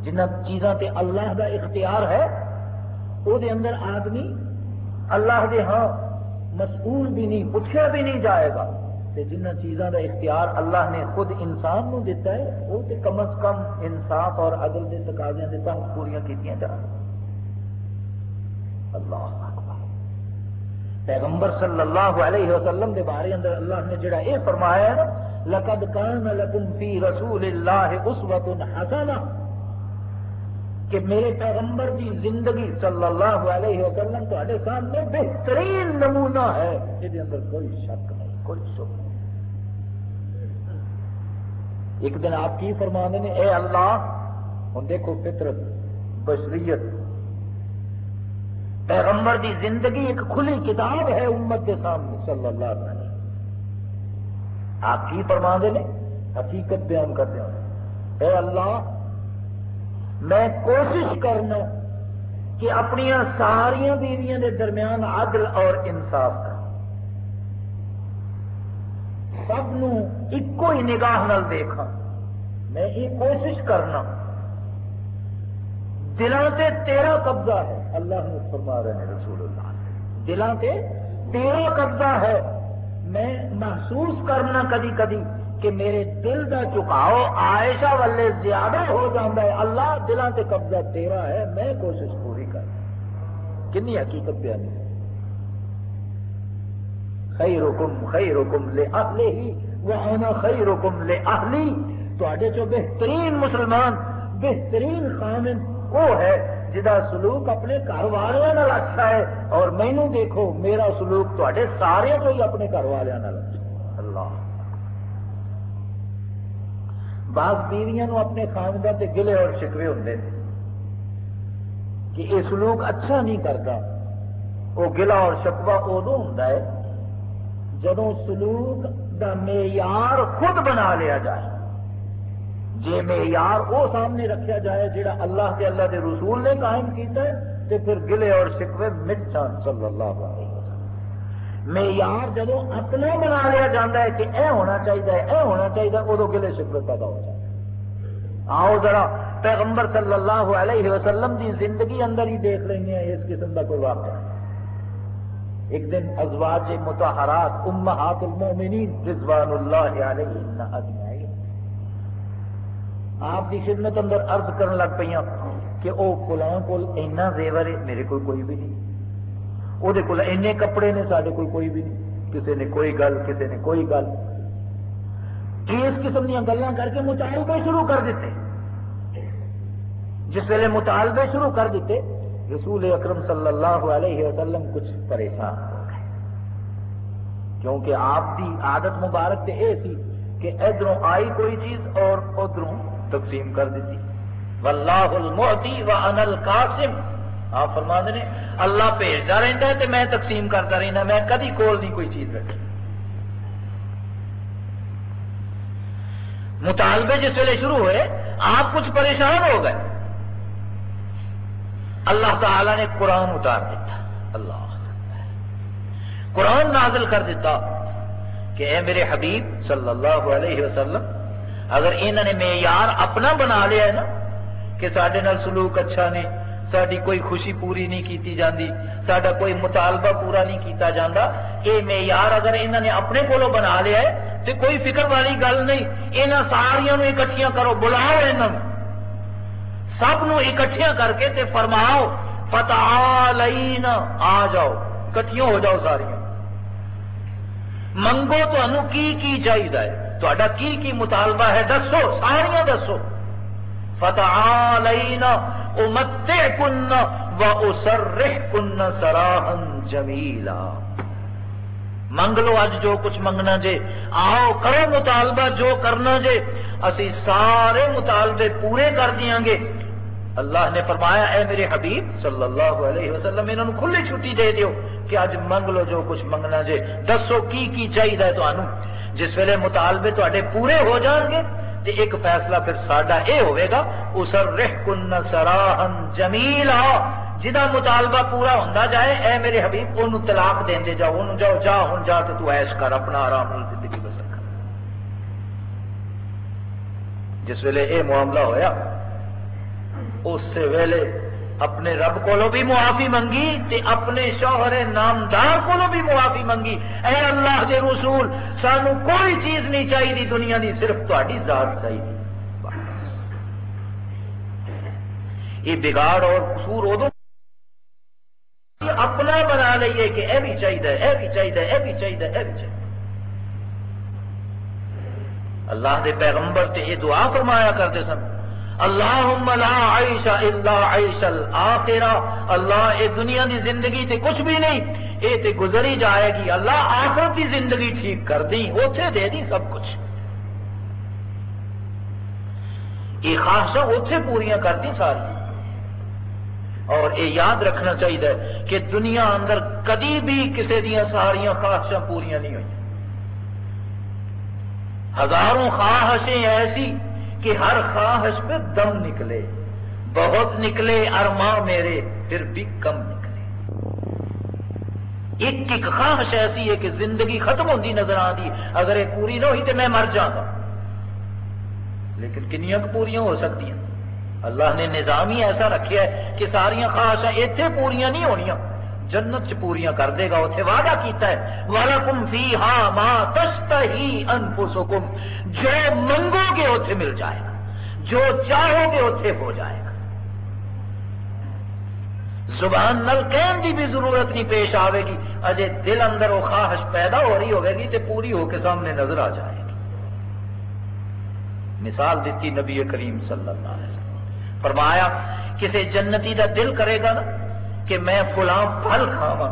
جنہ چیزاں تے اللہ کا اختیار ہے وہ اندر آدمی اللہ دے ہاں مسئول بھی نہیں، پوچھا بھی نہیں جائے گا۔ تے جنہ چیزاں کا اختیار اللہ نے خود انسان نو دیتا ہے، وہ تے کم از کم انصاف اور عدل کے تقاضے کے تحت پوریا کی جائیں اللہ پیغمبر صلی اللہ علیہ وسلم کے بارے اندر اللہ نے جڑا یہ فرمایا ہے لقد کان لکم فی رسول اللہ اسوت حسنہ۔ کہ میرے پیغمبر کی زندگی صلی اللہ علیہ وسلم تے سامنے بہترین نمونہ ہے یہ اندر کوئی شک نہیں، کوئی شک نہیں۔ ایک دن آپ کی فرما نے، اے اللہ ہوں دیکھو فطرت، بشریت۔ پیغمبر دی زندگی ایک کھلی کتاب ہے امت کے سامنے، صلی اللہ علیہ وسلم۔ آپ کی فرما نے، حقیقت بیان کرتے ہیں اے اللہ میں کوشش کرنا کہ اپنی ساریا بیویاں کے درمیان عدل اور انصاف کر سب ایک ہی نگاہ نال دیکھا میں یہ کوشش کرنا دلوں سے تیرا قبضہ ہے۔ اللہ نے فرما رہے ہیں رسول اللہ۔ دلوں سے تیرا قبضہ ہے۔ میں محسوس کرنا کدی کدی کہ میرے دل کا چکاؤ، عائشہ والے زیادہ ہو جاتا ہے۔ اللہ دلوں سے قبضہ تیرا ہے، میں کوشش پوری کر۔ کنی حقیقت پہ نہیں خیر حکم خیر حکم لے اہلے وہ آنا لے اہلی بہترین مسلمان، بہترین خامن وہ ہے جہاں سلوک اپنے گھر والوں اچھا ہے۔ اور مینو دیکھو، میرا سلوک تے سارے تو ہی اپنے گھر والوں اچھا اللہ بعض بیویاں اپنے خاندان کے گلے اور شکوے ہوتے ہیں کہ یہ سلوک اچھا نہیں کرتا۔ وہ گلا اور شکوا ادو ہوں جدو سلوک کا معیار خود بنا لیا جائے۔ جی معیار وہ سامنے رکھا جائے جہاں اللہ کے اللہ کے رسول نے قائم کیتا ہے تو پھر گلے اور شکوے مٹ جان۔ صلی اللہ علیہ وسلم معیار جب اپنا بنا لیا جاتا ہے کہ اے ہونا چاہیے اے ہونا چاہیے ادو گلے شکوے پیدا ہو جائے۔ آؤ ذرا پیغمبر صلی اللہ علیہ وسلم کی زندگی اندر ہی دیکھ رہی ہیں اس قسم کا کوئی واقعہ ایک دن ازواج متحرات امہات المومنین رضوان اللہ علیہ اجمعین۔ آپ کی خدمت اندر عرض کرن لگ پہ کہ وہ فلاں کول اینا زیور ہے، میرے کو کوئی بھی نہیں۔ وہ اینے کپڑے نے سارے کو کوئی بھی نہیں کسی نے کوئی گل کسی نے کوئی گل اس قسم دیا گلیں کر کے مطالبے شروع کر دیتے جس ویلے مطالبے شروع کر دیتے رسول اکرم صلی اللہ علیہ وسلم کچھ پریشان ہو گئے کیونکہ آپ کی عادت مبارک سے یہ سی کہ ادھر آئی کوئی چیز اور ادھروں تقسیم کر دیتی واللہ المعطی وانا القاسم آپ فرما دے اللہ بھیجتا رہتا ہے تو میں تقسیم کرتا رہنا میں کدی کول نہیں کوئی چیز رکھی مطالبے جس ویلے شروع ہوئے، آپ کچھ پریشان ہو گئے۔ اللہ تعالی نے قرآن اتار دیتا۔ اللہ۔ قرآن نازل کر دیتا کہ اے میرے حبیب صلی اللہ علیہ وسلم، اگر انہوں نے معیار اپنا بنا لیا ہے نا، کہ سڈے سلوک اچھا نہیں ساری کوئی خوشی پوری نہیں کیتی جاندی سڈا کوئی مطالبہ پورا نہیں کیتا جاندہ یہ معیار اگر انہوں نے اپنے کو بنا لیا ہے تو کوئی فکر والی گل نہیں۔ یہاں ساریا اکٹھیاں کرو، بلاؤ انہوں سب نو اکٹھیاں کر کے تے فرماؤ فتح آ جاؤ۔ کٹھیاں ہو جاؤ ساریا منگو تو کی کی چاہیے تا کی کی مطالبہ ہے؟ دسو ساریا دسو۔ فتح امتے کن و اسرح کن سراہن جمیلا منگ لو اج جو کچھ منگنا جے، آؤ کرو مطالبہ، جو کرنا جے، اسی سارے مطالبے پورے کر دیا گے۔ اللہ نے فرمایا، اے میرے حبیب، صلی اللہ علیہ وسلم، انہوں کھلی چھٹی دے دیو کہ اج منگ لو جو کچھ منگنا جے، دسو کی کی چاہیے تو جس ویلے مطالبے تے پورے ہو جان گے تے ایک فیصلہ پھر ساڈا اے ہوئے گا اسر رح کن سراہن جمیلا جہاں مطالبہ پورا ہوتا جائے، اے میرے حبیب ان طلاق دیں دے جاؤ ان جاؤ، جا ہوں جا تو ایش کر، اپنا آرام زندگی بسر کر۔ جس ویلے اے معاملہ ہویا اس سے ویلے اپنے رب کو بھی معافی منگی تے اپنے شوہر نامدار کو بھی معافی منگی۔ اے اللہ کے رسول، سانو کوئی چیز نہیں چاہیے دنیا کی صرف تاری ذات چاہیے یہ بگاڑ اور قصور ادو اپنا بنا لیے کہ اے بھی چاہیے اے بھی چاہیے اے بھی چاہیے اے بھی چاہیے اللہ دے پیغمبر تے یہ دعا فرمایا کرتے سن۔ اللہ لا عیش الا عیش الاخرہ۔ اللہ، اے دنیا دی زندگی تے کچھ بھی نہیں، اے تے گزری جائے گی۔ اللہ آخرت کی زندگی ٹھیک کر دی، اوتھے دے دی سب کچھ۔ یہ خواہشاں اوتھے پوریاں کر دی ساری۔ اور یہ یاد رکھنا چاہیے کہ دنیا اندر کدی بھی کسی دیا ساریا خواہشاں پوریاں نہیں ہوئی۔ ہزاروں خواہشیں ایسی کہ ہر خواہش پہ دم نکلے، بہت نکلے ارماں میرے، پھر بھی کم نکلے۔ ایک ایک خواہش ایسی ہے کہ زندگی ختم ہوتی نظر آتی اگر یہ پوری نہ ہوئی تو میں مر جاگا لیکن کنیاں پوریاں ہو سکتی ہیں اللہ نے نظام ہی ایسا رکھا ہے کہ ساریا خواہشاں اتنے پوریاں نہیں ہونیاں۔ جنت چ پوریاں کر دے گا اتنے وعدہ کیتا ہے والا کم فی وَلَكُمْ فِيهَا مَا تَشْتَهِي أَنفُسُكُمْ، جو منگو گے اتنے مل جائے گا، جو چاہو گے اتنے ہو جائے گا۔ زبان نل کہن کی بھی ضرورت نہیں پیش آئے گی، اجے دل اندر وہ خواہش پیدا ہو رہی ہوگی تو پوری ہو کے سامنے نظر آ جائے گی۔ مثال دیتی نبی کریم صلی اللہ علیہ وسلم، فرمایا کسی جنتی دا دل کرے گا نا کہ میں فلاں پھل کھاوا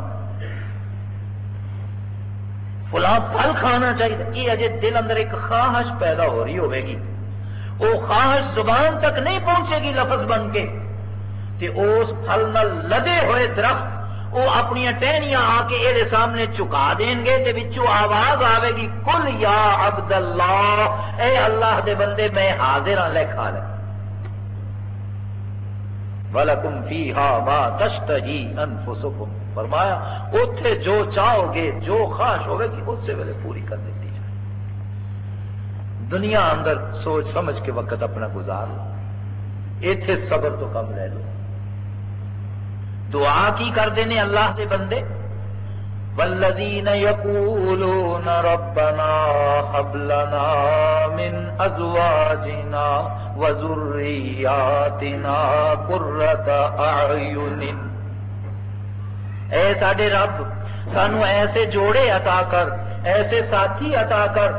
فلاں پھل کھانا چاہیے۔ یہ اجے دل اندر ایک خواہش پیدا ہو رہی ہوئے گی۔ وہ خواہش زبان تک نہیں پہنچے گی لفظ بن کے۔ تے اس پھل نہ لدے ہوئے درخت وہ اپنی ٹہنیاں آ کے یہ سامنے چکا دیں گے تے بچوں آواز آئے گی کل یا عبد اللہ اے اللہ دے بندے میں حاضر ہاں لے کھا لے۔ وَلَكُمْ فِيهَا مَا تَشْتَهِي أَنفُسُكُمْ۔ فرمایا، اتھے جو چاہو گے، جو خواہش ہوگی گی اس سے پہلے پوری کر دیتی جائے۔ دنیا اندر سوچ سمجھ کے وقت اپنا گزار لو۔ ایتھے صبر تو کم لے لو۔ دعا کی کر دینے اللہ دے بندے والذین یقولون ربنا حب لنا من ازواجنا وذریاتنا قرۃ اعین۔ اے ساڈے رب، سانو ایسے جوڑے عطا کر، ایسے ساتھی عطا کر،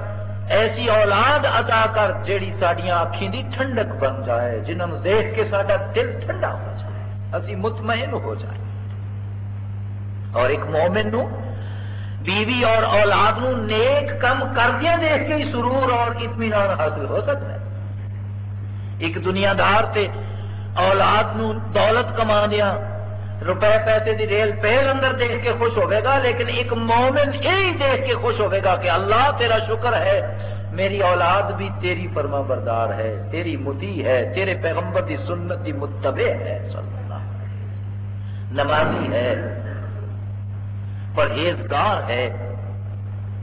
ایسی اولاد عطا کر جیڑی ساڈیاں اکھیں دی ٹھنڈک بن جائے جنہوں دیکھ کے ساڈا دل ٹھنڈا ہو جائے، اسی مطمئن ہو جائے۔ اور ایک مومن نو بیوی اور اولاد نو نیک کم کردیا دیکھ کے ہی سرور اور اطمینان حاصل ہو سکتا ہے۔ ایک دنیا دار تے اولاد نو دولت کما دیا روپے پیسے دی ریل پہل اندر دیکھ کے خوش ہوئے گا، لیکن ایک مومن یہی دیکھ کے خوش ہوئے گا کہ اللہ تیرا شکر ہے، میری اولاد بھی تیری فرما بردار ہے، تیری متی ہے، تیرے پیغمبر دی سنت دی متبع ہے، صلی اللہ نمازی ہے۔ پرہیزگار ہے۔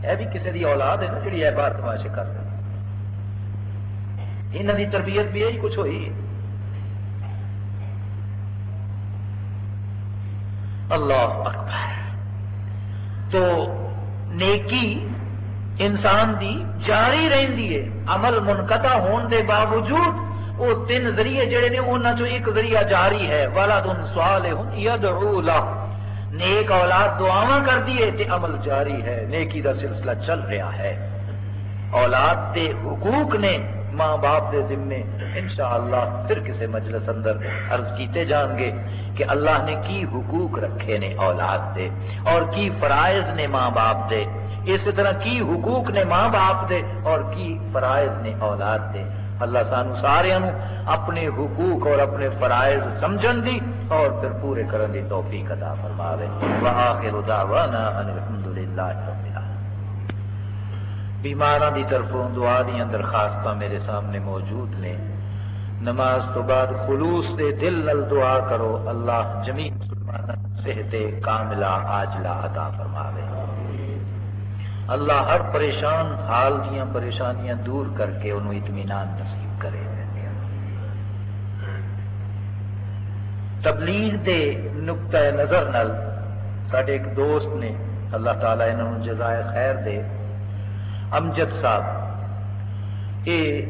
یہ بھی کسی دی اولاد ہے نا جی ہے بار تماشے کر رہے یہاں دی تربیت بھی یہی کچھ ہوئی۔ اللہ اکبر۔ تو نیکی انسان دی جاری رہندی ہے، عمل منقطع ہون دے باوجود وہ تین ذریعے جڑے نے انہوں چو ایک ذریعہ جاری ہے۔ ولد صالح یدعو له۔ نیک اولاد دعاواں کر دیے تے عمل جاری ہے، نیکی دا سلسلہ چل رہا ہے۔ اولاد دے حقوق نے ماں باپ دے ذمے انشاءاللہ پھر کسی مجلس اندر عرض کیتے جان گے کہ اللہ نے کی حقوق رکھے نے اولاد دے اور کی فرائض نے ماں باپ دے۔ اس طرح کی حقوق نے ماں باپ دے اور کی فرائض نے اولاد دے۔ اللہ سانو سارے اپنے حقوق اور اپنے فرائض سمجھن دی اور پھر پورے کرن دی توفیق عطا فرماوے۔ واخر دعوانا ان الحمدللہ رب بیماراں دی طرفوں دعا دی درخواستاں میرے سامنے موجود نے۔ نماز تو بعد خلوص دے دل نل دعا کرو، اللہ جمی مسلمان صحت کاملہ آجلا عطا فرماوے۔ اللہ ہر پریشان حال دیاں پریشانیاں دور کر کے انہوں اطمینان نصیب کرے تبلیغ دے نقطۂ نظر نل سڈے ایک دوست نے اللہ تعالیٰ انہوں جزائے خیر دے۔ امجد صاحب، یہ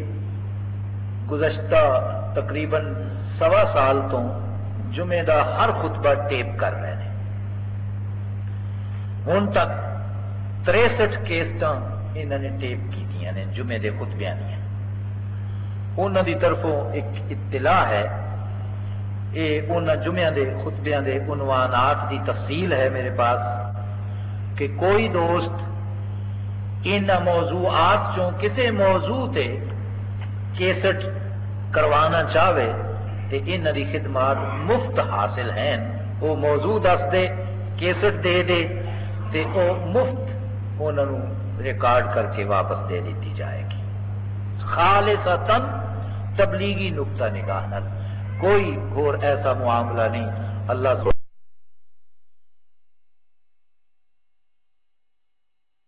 گزشتہ تقریباً سوا سال تو جمعے دا ہر خطبہ ٹیپ کر رہے ہیں۔ ہوں تک تریسٹھ کیسٹ انہوں نے ٹیپ کی نے، جمعے دے خطبیاں دیا انہوں دی طرفوں ایک اطلاع ہے۔ یہ ان جمعہ دے خطبیاں دے عنوانات دی تفصیل ہے میرے پاس، کہ کوئی دوست ان موضوعات چوں کسی موضوع تے کیسٹ کروانا چاہے تے ان دی خدمات مفت حاصل ہیں۔ وہ موضوع دس دے کیسٹ دے دے تے او مفت انہوں ریکارڈ کر کے واپس دے دیتی جائے گی۔ خالصتاً تبلیغی نقطہ نگاہ کوئی اور ایسا معاملہ نہیں۔ اللہ